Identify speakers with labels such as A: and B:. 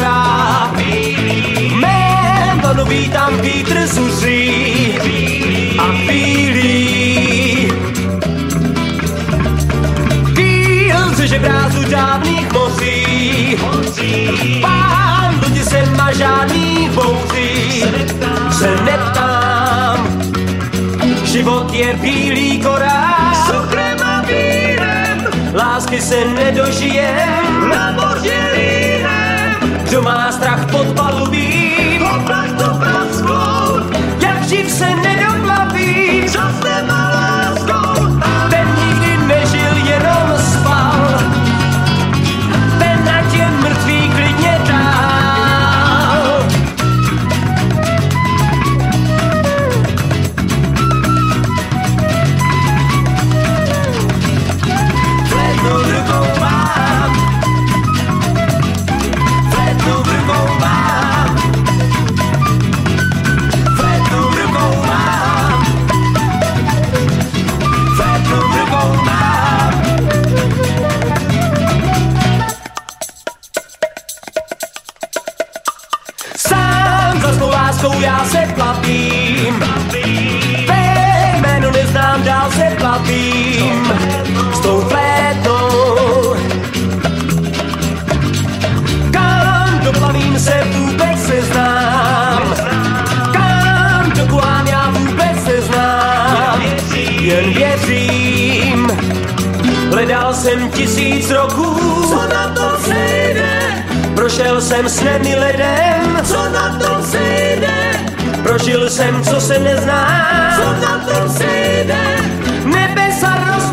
A: koráb. Mém panu vítám Pítr Zuří. A bílý. Kýl že brázu dávných moří, pán lidi se má žádný bouří, se neptám, život je bílý korál.
B: Cukrem a vínem,
A: Lásky se nedožijem,
B: na línem,
A: kdo má strach pod palubím,
B: oblak to praskou,
A: jak živ se nedoplaví,
B: láskou
A: já se plapím, Tvé jméno neznám, dál se plapím s tou flétou. Kam doplavím se vůbec neznám, kam dokuám já vůbec neznám, jen věřím. Hledal jsem tisíc roků,
B: Co na to sejde,
A: prošel jsem snem i ledem,
B: co na to
A: prožil jsem, co se nezná.
B: co na to sejde,
A: roztržená,